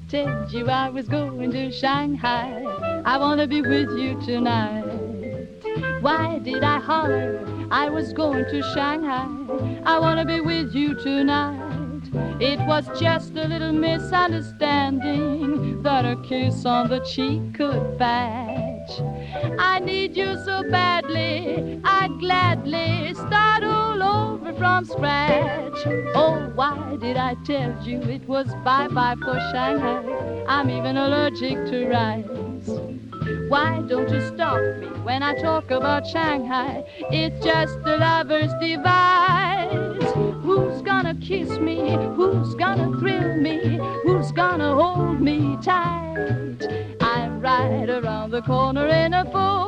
told you I was going to Shanghai. I wanna be with you tonight. Why did I holler? I was going to Shanghai. I wanna be with you tonight. It was just a little misunderstanding that a kiss on the cheek could patch. I need you so badly, I'd gladly start all over from scratch. Oh, why did I tell you it was bye bye for Shanghai? I'm even allergic to rice. Why don't you stop me when I talk about Shanghai? It's just a lover's device. Who's gonna kiss me? Who's gonna thrill me? Who's gonna hold me tight? I'm right around the corner in a phone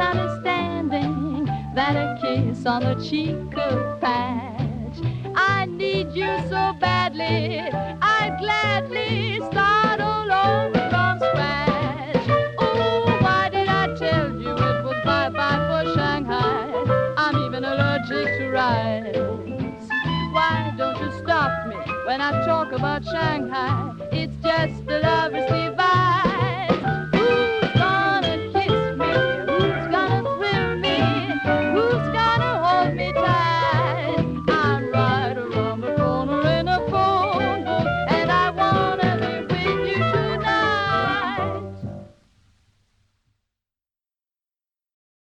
misunderstanding that a kiss on the cheek could patch. I need you so badly, I'd gladly start all over from scratch. Oh, why did I tell you it was bye bye for Shanghai? I'm even allergic to rice. Why don't you stop me when I talk about Shanghai? It's just a lover's.